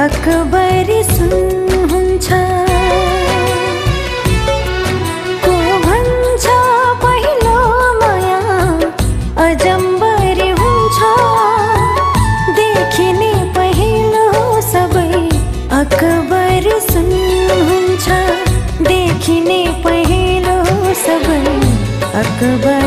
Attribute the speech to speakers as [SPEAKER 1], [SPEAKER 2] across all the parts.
[SPEAKER 1] अकबरी सुन हुन्छ। को भन्छ पहिलो माया अजम्बरी हुन्छ। देखिने पहिलो सबै अकबर सुन हुन्छ। देखिने पहिलो सबै अकबर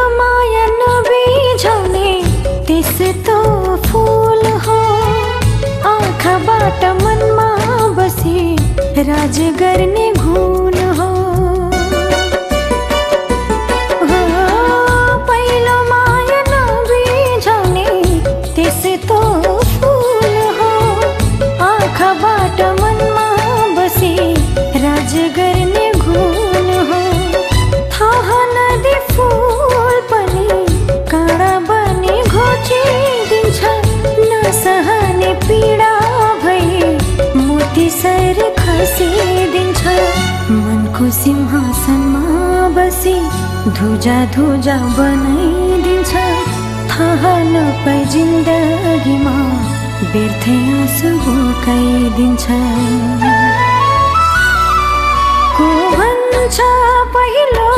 [SPEAKER 1] पहिलो माया नबिझाउने त्यस्तो फुल हो। आँखाबाट मनमा बसी राज गर्ने घुन हो। पहिलो माया नबिझाउने त्यस्तो फुल हो। आँखाबाट मनमा बसी राज गर्ने घुन हो। थाहा नदी सर खसिदिन्छ मनको सिंहासनमा बसी धुजा धुजा बनाइदिन्छ। थाहा नपाई जिन्दगीमा व्यर्थै आँसु भोकाइदिन्छ को भन्छ पहिलो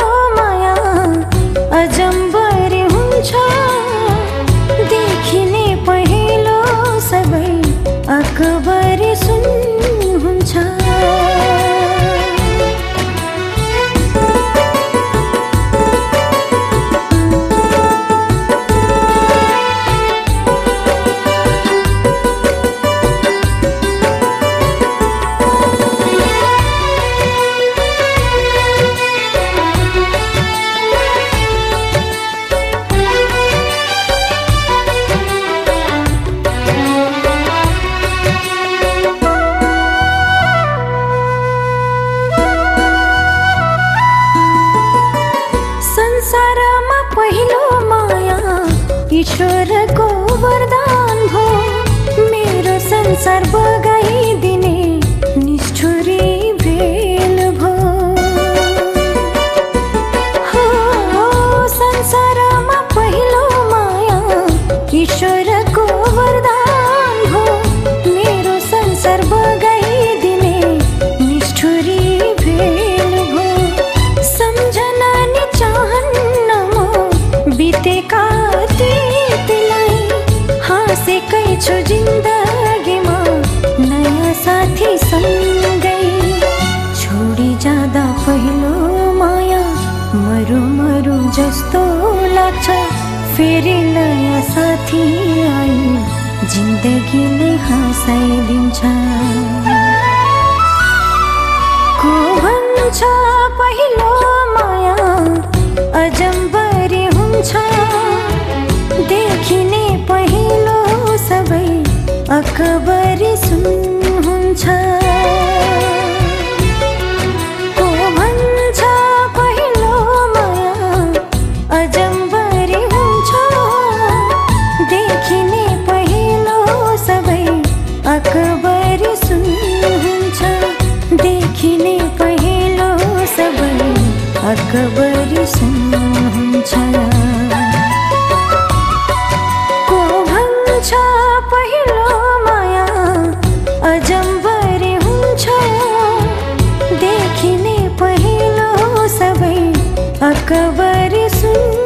[SPEAKER 1] ईश्वर को वरदान हो। मेरो संसार बगा हाँसेकै छु जिन्दगीमा नयाँ साथी सँगै। छोडी जाँदा पहिलो माया मरु मरु जस्तो लाग्छ। फेरि नयाँ साथी आई जिन्दगीले हँसाइदिन्छ। को भन्छ खबर सुन